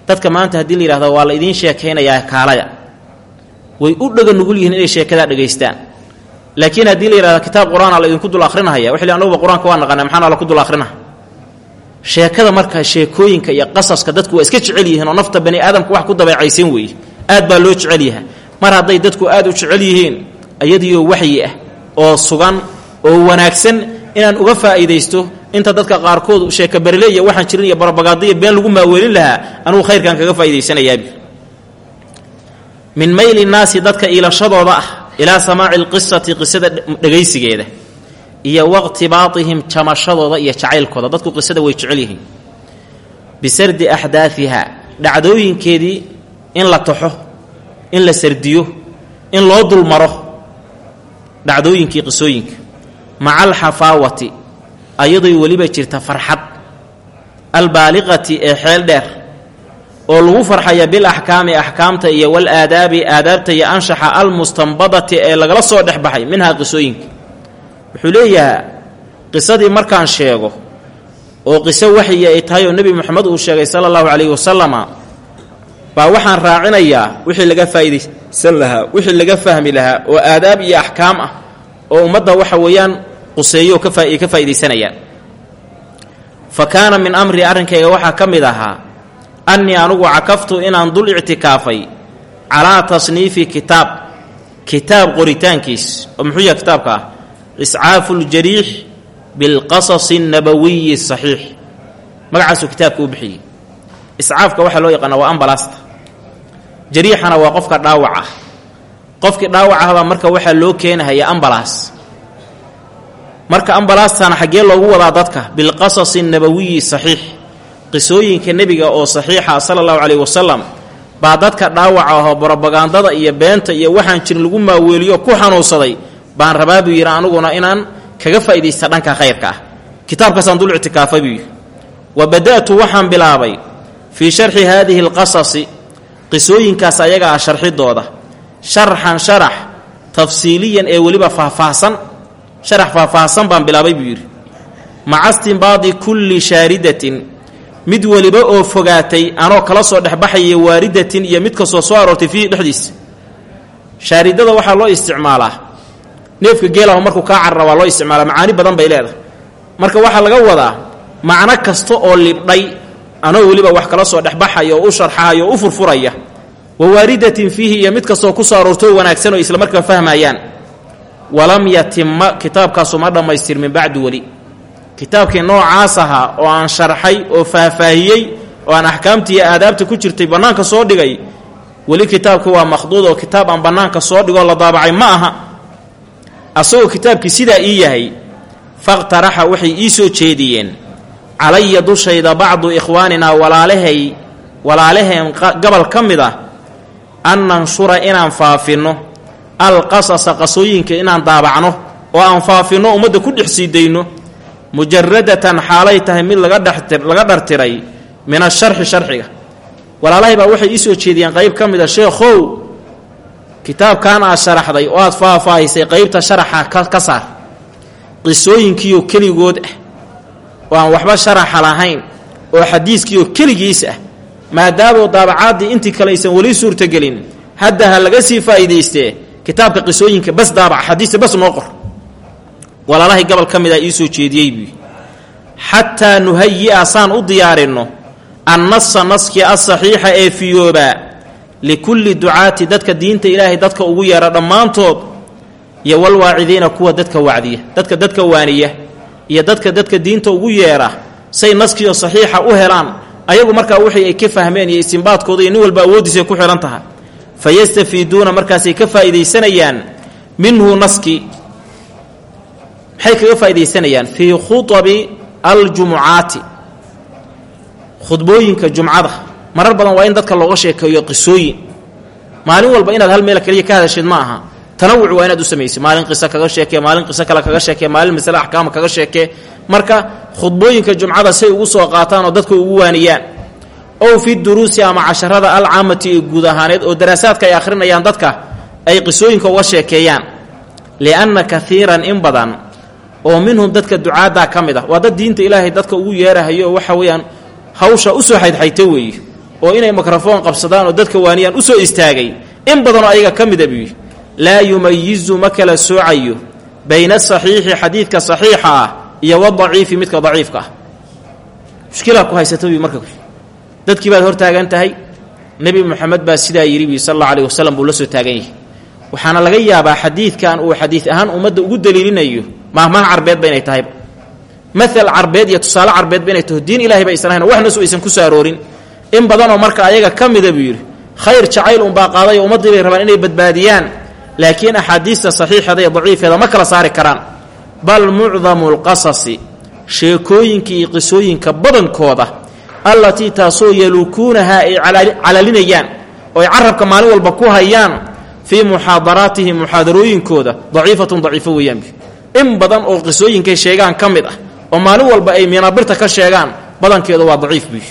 dadka maanta haddii la waa la idiin sheekaynayaa kaalaya. Way u dhega nugul yihiin inay sheekadaa dhegaystaan. Laakiin haddii la kitaab qur'aana la idinku dul akhrinahaya waxay anuguba qur'aanka waa naqana maxaana la ku dul akhrinaha sheekada marka sheekooyinka iyo qasaska dadku waa iska jecel yihiin oo nafta bani aadamka wax ku dabeecaysan weeye. Aad baa loo jecel yaha mar hadday dadku aad u jecel yihiin ayadiioo waxyi ah oo sugan oo wanaagsan inaan uga faa'iidaysto inta dadka qaarkood sheeka barile iyo waxaan jirin iyo barabagaadiya been lagu maaweelin lahaa anugu khayrkan kaga faa'iidaysanayaabi min mayli naasi dadka iilashadooda ah ilaa samaaci alqisati qisada dhegaysigeeda iyo waqtibaatihim jamashadooda iyo jacaylkooda. Dadku qisada way jecel yihiin bisardi axdaaiha dhacdooyinkeedii in la taxo in la sardiyo in loo dulmaro. Dhacdooyinkii qisooyinka. Maca alxafaawati ayadoy weliba jirta farxad. Albaaliqati ee xeel dheer oo lagu farxaya bil axkaami axkaamta iyo wal aadaabi aadaabta iyo anshaxa almustanbadati ee lagala soo dhex baxay minhaa qisooyinka wuxuu leeyahaa qisadii markaan sheego oo qiso waxyi ay tahay oo nebi moxamed uu sheegay sala allahu calayhi wasalama baa waxaan raacinayaa wixii laga faa'iidaysan lahaa wixii laga fahmi lahaa oo aadaab iyo axkaam ah oo ummadda waxa weeyaan quseeyo oo kaay ka faa'iidaysanayaan. Fa kaana min amrii arrinkayga waxaa ka mid ahaa annii anugu cakaftu inaan dul ictikaafay calaa tasniifi kitaab kitaab qoritaankiis oo muxuu yahay kitaabka ah iscaafu ljariix bilqasasi annabawiyi saxiix magacaasuu kitaabka u bixiyey iscaafka waxaa loo yaqaana waa ambalaasta jariixana waa qofka dhaawac ah qofkii dhaawac ahbaa marka waxaa loo keenahaya ambalaas marka ambalaastana xaggee loogu wadaa dadka bilqasasi annabawiyi saxiix qisooyinka nebiga oo saxiixa sala allahu calayhi wasalam baa dadka dhaawaca ahoo brobagandada iyo beenta iyo waxaan jirin lagu maaweeliyo ku xanuunsaday baan rabaa buu yidhi aniguna inaan kaga faa'iidaysta dhanka khayrka ah. Kitaabkaasaan dul ictikaafay buu yidhi. Wa bada'tu waxaan bilaabay fii sharxi haadihi alqasasi qisooyinkaas ayaga ah sharxidooda. Sharxan sharax tafsiiliyan ee weliba faahfaahsan sharax faahfaahsan baan bilaabay buu yidhi. Maca stinbaadi kulli shaaridatin mid weliba oo fogaatay anoo kala soo dhexbaxaya waaridatin iyo mid kastoo soo aroortay fiihi dhexdiisa shaaridada waxaa loo isticmaalaa neefka geelaho markuu kaa carara waa loo isticmaalaa macaani badan bay leedahay. Marka waxaa laga wadaa macno kasta oo libdhay anoo weliba wax kala soo dhexbaxaya oo u sharxaaya oo u furfuraya. Wa waaridatin fiihi iyo mid kastoo ku soo aroortoo wanaagsan oo isla markaa fahmayaan. Walam yatimma kitaabkaasu ma dhammaystirmin bacdu weli. Kitaabkii noocaas ahaa oo aan sharxay oo faahfaahiyey oo aan axkaamtii iyo aadaabta ku jirtay bannaanka soo dhigay weli kitaabkii waa makhduud oo kitaab aan bannaanka soo dhigoo la daabacay ma aha asagoo kitaabkii sidaa ii yahay faqtaraxa waxay ii soo jeediyeen calaya dushayda bacdu ikhwaaninaa walaalahay walaalaheen gobol ka mid ah an nanshura inaan faafinno alqasasa qasooyinka inaan daabacno oo aan faafinno ummadda ku dhex sii dayno mujaradatan xaalay tahay mid laga dhartiray min asharxi sharxiga. Walaalahay baa waxay ii soo jeediyeen qayb ka mid a sheekhow kitaabkan aad sharaxday oo aad faahfaahisay qaybta sharaxa ka saar. Qisooyinkiioo keligood ah oo aan waxba sharaxa lahayn oo xadiiskiioo keligiis ah. Maadaamoo daabacaaddii intii kale aysan weli suurtagelin hadda ha laga sii faa'iidaystee kitaabka qisooyinka bas daabac xadiista bas noo qor. Walaalahay gobol ka mid a ii soo jeediyey buu xataa nuhayi-a saan u diyaarinno annasa naskii asaxiixa ee fiyoobaa likulli ducaati dadka diinta ilaahay dadka ugu yeera dhammaantood iyo walwaacidiina kuwa dadka wacdiya dadka dadka waaniya iyo dadka dadka diinta ugu yeera say naskiio saxiixa u helaan ayagu markaa wixii ay ka fahmeen iyo istimbaadkooda iyo nin walba awooddiisay ku xihan tahay. Fa yastafiiduuna markaasay ka faa'iidaysanayaan minhu naski maxay kaga faa'iidaysanayaan? Fii khutabi aljumucaati khudbooyinka jumcada marar badan waa in dadka looga sheekeeyo qisooyin. Maalin walba inaad hal meel keliya ka hadasheed ma tanawuc waa inaad u samaysid. Maalin qiso kaga sheekee maalin qiso kale kaga sheekee maalin masale axkaama kaga sheekee. Marka khudbooyinka jumcada say ugu soo qaataan oo dadka ugu waaniyaan. Ow fi duruusi ama casharada alcaamati ee guud ahaaneed oo daraasaadka ay akhrinayaan dadka ay qisooyinka uga sheekeeyaan. Lianna kaiiran in badan oo minhum dadka ducaaddaa ka mid ah. Waa dad diinta ilaahay dadka ugu yeerahayo oo waxa weeyaan hawsha u soo xaydxayta weeye oo inay mikrafoon qabsadaan oo dadka waaniyaan u soo istaagay in badanoo ayaga ka mida buuyi laa yumayizu ma kala soocayo bayna asaxiixi xadiidka saxiixa ah iyo wadaciifi midka daciifka ah. Mushkilaa ku haysata buy marka dadkii baad hor tahay nebi moxamed baa sidaa yidhi bi sal alla alih wasalam buu la soo taagan yahay. Waxaana laga yaabaa xadiidkan uu xadiid ahaan ummadda ugu daliilinayo maahmaah carbeedba inay tahayba. Maal carbeed iyo tusaale carbeedba inay taho diin ilahay ba aysan ahayn waxnasu aysan ku soo in badanoo marka ayaga ka mida buu yidhi khayr jacayl unbaa qaaday oo ummaddii rabaan inay badbaadiyaan laakiin axaadiista saxiixeeda iyo daciifeeda ma kala saari karaan. Bal mucdamu lqasasi sheekooyinka iyo qisooyinka badankooda allatii taasoo yaluukuunahaa ay calalinayaan oo ay carabka maalin walba ku hayaan fii muxaadaraatihim muxaadarooyinkooda daciifatun daciifo weeyaan in badan oo qisooyinkay sheegaan ka mid ah oo maalin walba ay manaabirta ka sheegaan badankeeda waa daciif buy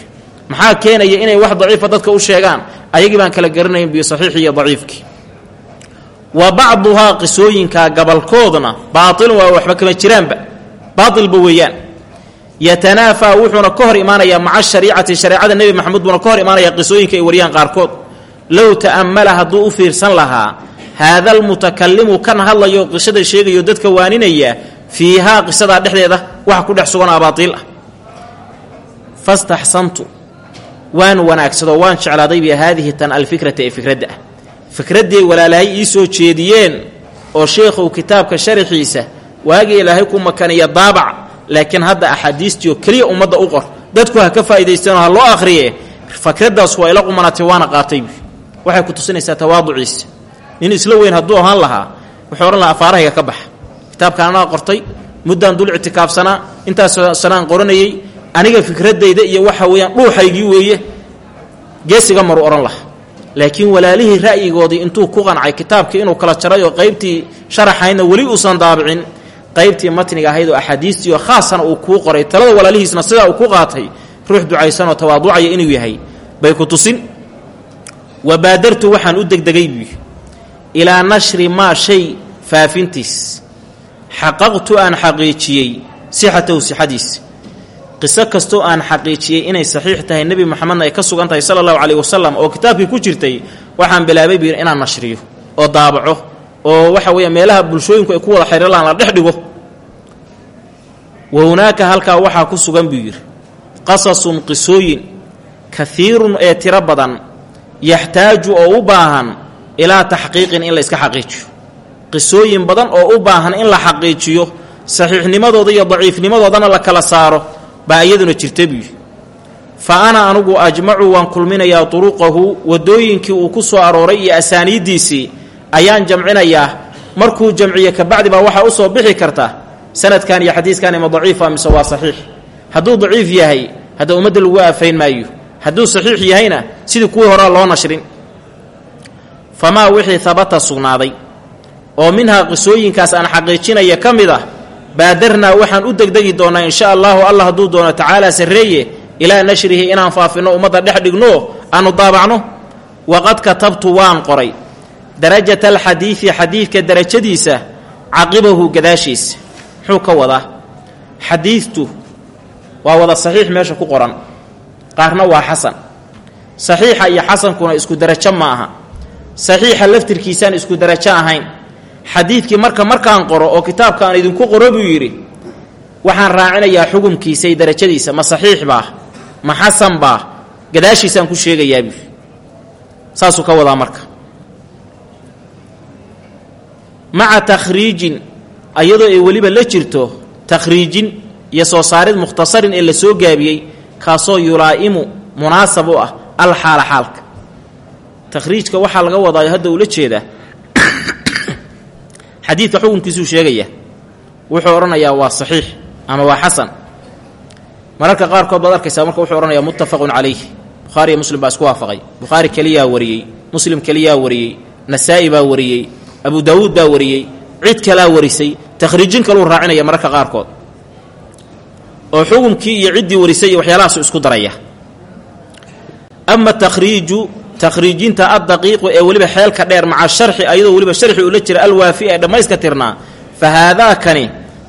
maxaa keenaya inay wax daciifa dadka u sheegaan? Ayagii baan kala garanayn biyo saxiixi iyo daciifkii. Wa bacduhaa qisooyinkaa gabalkoodna baatilun waa waxba kama jiraanba. Baatilba weeyaan. Yatanaafaa wuxuuna ka hor imaanayaa maca shariicati shareecada nebi maxamed buuna ka hor imaanayaa qisooyinka ay wariyaan qaarkood. Low ta'ammala hadduu u fiirsan lahaa haada almutakalimu kan hadlayo qisada sheegayo dadka waaninaya fiihaa qisadaa dhexdeeda waxa ku dhex sugan abaatiil ah. Fastaxsantu waan wanaagsadoo waan jeclaaday bi haadihi tan alfikrata ee fikradda ah. Fikraddii walaalahay ii soo jeediyeen oo sheekhow kitaabka sharaxiisa waagii ilaahay ku makaniya daabac laakiin hadda axaadiistiio keliya ummadda u qor dadku ha ka faa'idaysteenoo ha loo akhriye fikraddaas waa ila qumanatay waana qaatay waxay ku tusinaysaa tawaaduciisa. Nin isla weyn hadduu ahaan lahaa wuxuu odhan lahaa afaarahayga ka baxa. Kitaabkaan anaa qortay muddaan dul ictikaafsanaa intaas sanaan qoranayey aniga fikraddayda iyo waxa weeyaan dhuuxaygii weeye geesiga maru odhan laha laakiin walaalihii ra'yigoodii intuu ku qancay kitaabkii inuu kala jaray oo qaybtii sharaxaydna weli uusan daabicin qaybtii matniga ahayd oo axaadiistii oo khaasana uu kuu qoray talada walaalihiisna sidaa uu ku qaatay ruux ducaysanoo tawaaducaya inuu yahay. Bay ku tusin wa baadartu waxaan u degdegay buy ilaa nashri maa shay faafintiis. Xaqaqtu aan xaqiijiyey sixatahu sixadiisa qiso kastoo aan xaqiijiyey inay saxiix tahay nebi moxamedna ay ka sugan tahay sala allahu caleyh wasalam oo kitaabkii ku jirtay waxaan bilaabay buu yidhi inaan nashriyo oo daabaco oo waxa weeye meelaha bulshooyinku ay ku wada xiriirlaan la dhex dhigo. Wa hunaaka halkaa waxaa ku sugan buu yidhi qasasun qisooyin kahiirun ee tiro badan yaxtaaju oo u baahan ilaa taxqiiqin in la iska xaqiijiyo. Qisooyin badan oo u baahan in la xaqiijiyo saxiixnimadooda iyo daciifnimadoodana la kala saaro baa iyaduna jirta buuyi fa ana anugu ajmacu waan kulminayaa turuqahu waddooyinkii uu ku soo arooray iyo asaaniiddiisii ayaan jamcinayaa. Markuu jamciyo kabacdi baa waxaa u soo bixi karta sanadkan iyo xadiiskan ima daciifa mise waa saxiix. Hadduu daciif yahay hadda ummadda lagu aafayn maayo. Hadduu saxiix yahayna sidii kuwii horaa loo nashrin. Famaa wixii habata sugnaaday oo minhaa qisooyinkaas aan xaqiijinaya ka mid ah baadarnaa waxaan u degdegi doonnaa insha allaahu allah hadduu doono tacaalaa sarreeye ilaa nashrihi inaan faafinno ummadda dhex dhigno aanu daabacno. Waqad katabtu waan qoray. Darajata alxadiidi xadiidka darajadiisa caqibahu gadaashiisa muxuu ka wadaa? Xadiidtu waa wada saxiix meesha ku qoran. Qaarna waa xasan. Saxiixa iyo xasankuna isku darajo ma aha. Saxiixa laftirkiisaan isku darajo ahayn xadiidkii marka markaan qoro oo kitaabka aan idinku qoro buu yidhi waxaan raacinayaa xukumkiisay darajadiisa ma saxiix baa ma xasan baa gadaashiisaan ku sheegayaa buu. Saasuu ka wadaa marka. Maca takhriijin ayadoo ay weliba la jirto takhriijin iyo soo saarid mukhtasarin ee la soo gaabiyey kaasoo yulaa'imu munaasab u ah alxaala xaalka. Takhriijka waxaa laga wadaayo hadda ula jeedaa xadiidka xukunkiisuu sheegaya wuxuu odhanayaa waa saxiix ama waa xasan. Mararka qaarkood baad arkaysaa marka wuxuu odhanayaa muttafaqun calayh bukhaari iyo muslim baa isku waafaqay. Bukhaari keliyaa wariyey muslim keliyaa wariyey nasaa'i baa wariyey abu daawuud baa wariyey cid kalaa warisay takhriijin kaluu raacinaya mararka qaarkood. Oo xukunkii iyo ciddii warisay iyo waxyaalahaasu isku daraya. Ama takhriiju takhriijinta addaqiiqu ee weliba xeelka dheer maca sharxi ayadoo weliba sharxi ula jira alwaafi ee dhammayska tirnaa. Fa haadaakani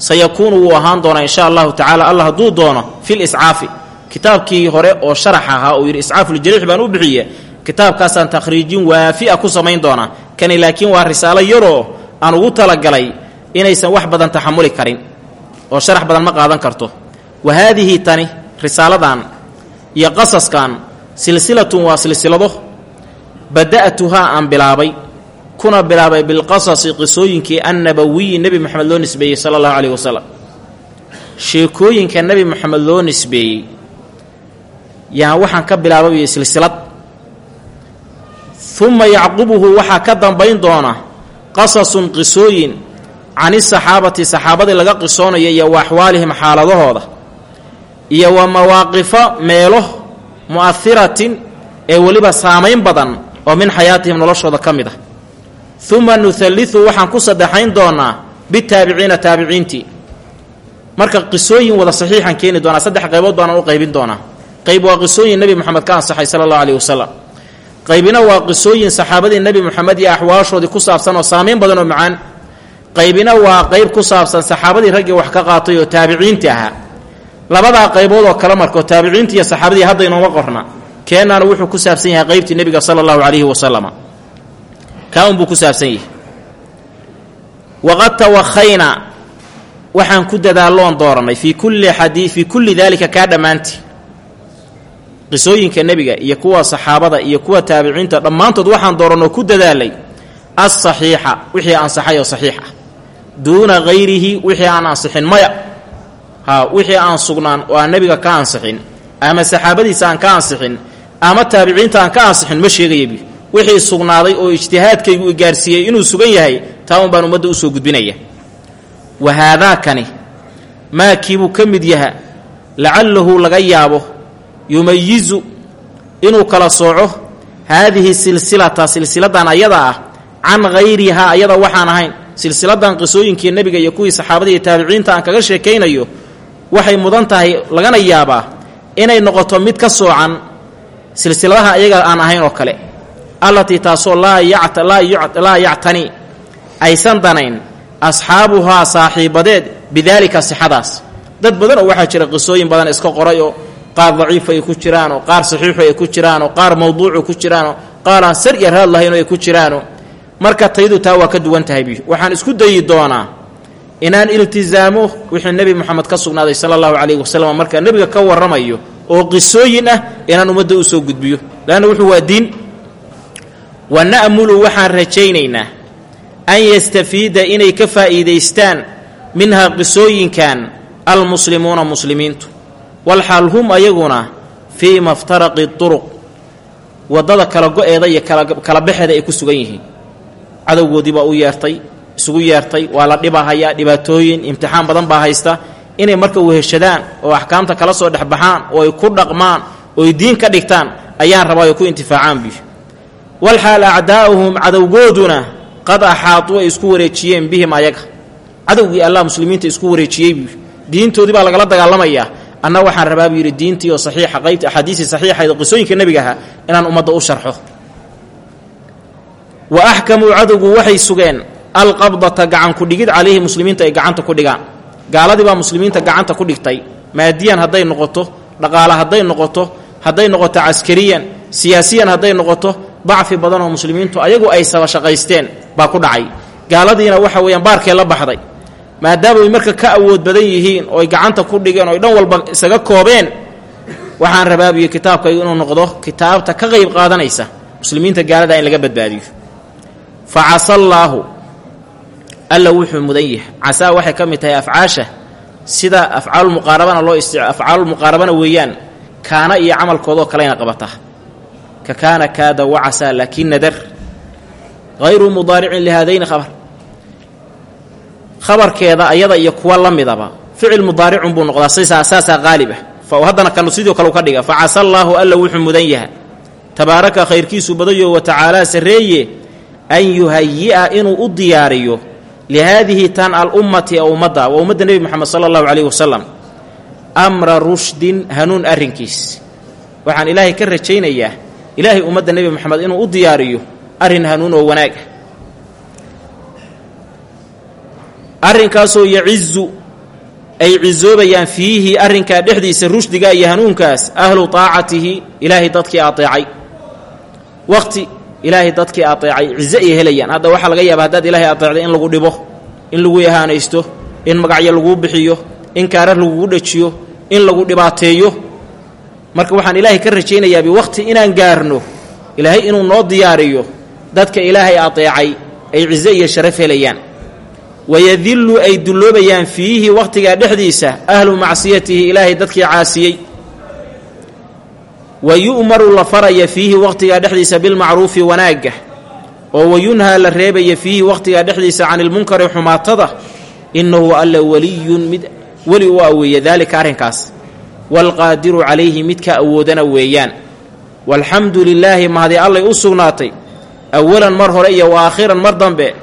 sayakuunu wuu ahaan doonaa insha allahu tacaala. Allah hadduu doono fil iscaafi kitaabkii hore oo sharax ahaa uu yidhi iscaafuljariix baan u bixiye kitaabkaasaan takhriijin waafi'a ku samayn doonaa. Kani laakiin waa risaalo yaroo aan ugu talagalay inaysan wax badan taxamuli karin oo sharax badan ma qaadan karto. Wa haadihi tani risaaladan iyo qasaskan silsilatun waa silsilado bada'tuhaa aan bilaabay. Kuna bilaabay bilqasasi qisooyinkii annabawiyi nebi moxamed loo nisbeeyey sala allahu caleyhi wasalam sheekooyinka nebi moxamed loo nisbeeyey. Yaa waxaan ka bilaabay silsilad. Uma yacqubuhu waxaa ka dambayn doona qasasun qisooyin canisaxaabati saxaabadii laga qisoonayo iyo wa axwaalihim xaaladahooda iyo wa mawaaqifo meelo mu'ahiratin ee weliba saamayn badan oo min xayaatihim noloshooda ka mid ah. Uma nuhalliu waxaan ku saddexayn doonaa bitaabiciina taabiciintii. Marka qisooyin wada saxiixan keeni doonaa saddex qaybood baanaan u qaybin doonaa. Qayb waa qisooyin nebi moxamed ka ansaxay sala allahu aleyhi wasalam qaybina waa qisooyin saxaabadii nebi moxamed iyo axwaashoodii ku saabsan oo saamayn badan oo macaan. Qaybina waa qayb ku saabsan saxaabadii raggii wax ka qaatay oo taabiciinti ahaa. Labadaa qaybood oo kale markoo taabiciinti iyo saxaabadii hadda inooma qorna keenaana wuxuu ku saabsan yahay qaybtii nebiga sala allahu calayhi wasalama kaa unbuu ku saabsan yahay. Waqad tawakhayna waxaan ku dadaalloon doorannay fii kulli xadii fii kulli daalika kaa dhammaantii qisooyinka nebiga iyo kuwa saxaabada iyo kuwa taabiciinta dhammaantood waxaan doorannoo ku dadaalay alsaxiixa wixii ansaxay oo saxiix ah. Duuna hayrihi wixii aan ansixin maya. Haa wixii aan sugnaan oo aan nebiga ka ansixin. Ama saxaabadiisa aan ka ansixin ama taabiciinta aan ka ansixin ma sheegayabi wixii sugnaaday oo ijtihaadkaygu gaarsiiyey inuu sugan yahay taa un baan ummadda u soo gudbinaya. Wa haadaakani maakiibuu ka mid yaha lacallahu laga yaabo yumayizu inuu kala sooco haadihi silsilata silsiladan ayada ah can hayrihaa ayada waxaan ahayn silsiladan qisooyinkii nebiga iyo kuwii saxaabada iyo taabiciinta aan kaga sheekaynayo waxay mudan tahay lagana yaabaa inay noqoto mid ka soocan silsiladaha ayaga aan ahayn oo kale allatii taasoo laa yactani aysan danayn asxaabuhaa saaxiibadeed bidaalika sixadaas. Dad badan oo waxaa jira qisooyin badan iska qoray oo qaar daciifa ay ku jiraanoo qaar saxiixu ay ku jiraanoo qaar mawduucu ku jiraanoo qaar aan sar iyo raad lahaynoo ay ku jiraano marka taydu taa waa ka duwan tahay bi waxaan isku dayi doonaa inaan iltisaamo wixii nebi moxamed ka sugnaaday sala allahu calayhi wasalam markaa nebiga ka warramayo oo qisooyin ah inaan ummadda u soo gudbiyo. Leanna wuxuu waa diin. Wa na'mulu waxaan rajaynaynaa an yastafiida inay ka faa'iidaystaan minhaa qisooyinkan almuslimuuna muslimiintu. Walxaal hum ayaguna fii maftaraqi turuq waddada kala go-eeda iyo kala baxeeda ay ku sugan yihiin. Cadowgoodii baa u yeertay isugu yeertay waa la dhibahayaa dhibaatooyin imtixaan badan baa haysta inay marka weheshadaan oo axkaamta kala soo dhexbaxaan oo ay ku dhaqmaan oo ay diin ka dhigtaan ayaan rabaa ay ku intifaacaan bi walxaal acdaa'uhum cadowgooduna qad axaatuu ay isku wareejiyeen bihim ayaga. Cadowgii allah muslimiinta isku wareejiyey buu diintoodii baa lagala dagaalamayaa anna waxaan rabaa buu yidhi diintii oo saxiixa qaybta axaadiistii saxiixayd qisooyinka nebiga ahaa inaan ummadda u sharxo. Wa axkamuu cadowgu waxay sugeen alqabdata gacan ku dhigid calayhi muslimiinta ay gacanta ku dhigaan gaaladii baa muslimiinta gacanta ku dhigtay maadiyan hadday noqoto dhaqaale hadday noqoto hadday noqoto caskariyan siyaasiyan hadday noqoto dacfi badan oo muslimiintu ayagu ay saba shaqaysteen baa ku dhacay. Gaaladiina waxa weeyaan baarkee la baxday maadaama ay marka ka awood badan yihiin oo ay gacanta ku dhigeen oo dhan walba isaga koobeen waxaan rabaabiyo kitaabkaygu inuu noqdo kitaabta ka qayb qaadanaysa muslimiinta gaalada in laga badbaadiyo. Fa alla wuxuu mudan yahay. Casaa waxay ka mid tahay afcaasha sida afcaalumuqaarabana loo afcaalumuqaarabana weeyaan kaana iyo camalkoodoo kalena qabataa ka kaana kaada wacasaa laakiin nadar. Hayru mudaaricin lihaadayni khabar. Khabarkeeda ayada iyo kuwa la midaba ficil mudaaricun buu noqdaa sisaa saasaa qaalib ah haddana kanu sidoo kale u ka dhiga fa casa allaahu alla wuxuu mudan yaha tabaaraka khayrkiisu badayo wa tacaalaa sarreeye an yuhayi'a inuu u diyaariyo lihaadihi tan alummati ummadda waa ummadda nebi moxamed sala allahu calayhi wasalam amra rushdin hanuun arrinkiis waxaan ilaahay ka rajaynayaa ilaahay ummadda nebi moxamed inuu u diyaariyo arrin hanuun oo wanaag ah arrinkaasoo yacizu ay cisoobayaan fiihi arrinkaa dhexdiisa rushdiga iyo hanuunkaas ahlu taacatihi ilaahay dadkii ateecay waqti ilaahay dadkii ateecay cize ay helayaan. Hadda waxaa laga yaaba haddaad ilaahay ateecday in lagu dhibo in lagu yahaanaysto in magacyo laguu bixiyo in kaarar lagugu dhajiyo in lagu dhibaateeyo. Marka waxaan ilaahay ka rajaynayaa biwaqti inaan gaarno ilaahay inuu noo diyaariyo dadka ilaahay ateecay ay cize iyo sharaf helayaan. Wayadillu ay dulloobayaan fiihi wakhtigaa dhexdiisa ahlu macsiyatihi ilaahay dadkii caasiyey wa yu'maru la faraya fiihi wakhtigaa dhexdiisa bilmacruufi wanaagga oo wayunhaa la reebaya fiihi wakhtigaa dhexdiisa can ilmunkari xumaatada innahu alla weliyun mid weli u aweeya daalika arrinkaas. Waalqaadiru calayhi midka awoodana weeyaan. Walxamdu lilaahi mahadi allay u sugnaatay awalan mar hore iyo wa aakhiran mar dambe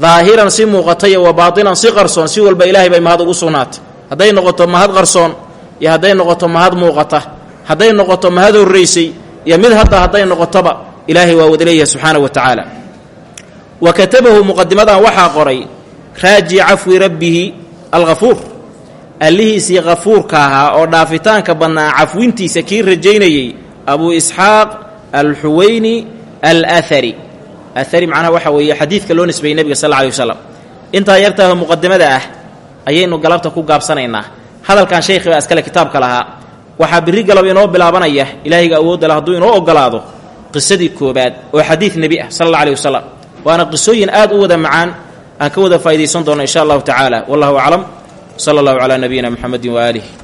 daahiran si muuqata iyo wa baatinan si qarsoon si walba ilaahay bay mahad ugu sugnaatay. Hadday noqoto mahad qarsoon iyo hadday noqoto mahad muuqata hadday noqoto mahad horraysay iyo mid hadda hadday noqotoba ilaahay waa wada leeyahay subxaana wa tacaala. Wa katabahu muqadimadan waxaa qoray raaji cafwi rabbihi alghafuur. Allihiisii hafuurka ahaa oo dhaafitaanka badnaa cafwintiisa kii rajaynayey abuu isxaaq alxuweyni alahari ahari macnaha waxa weeye xadiidka loo nisbeeyey nebiga sal alla alay wasalam intaa yartaah muqadimada ah ayaynu galabta ku gaabsanaynaa. Hadalkan sheekhi baa iskale kitaabka lahaa waxaa birri galab inoo bilaabanaya ilaahayga awoodda le hadduu inoo ogolaado qisadii koobaad oo xadiid nebi ah sala alla aleyh wasalam waana qisooyin aad u wada macaan aan ka wada faa'iidaysan doonno insha allahu tacaala. Wallahu aclam. Sala allahu calaa nabiyina muxamedin waaalih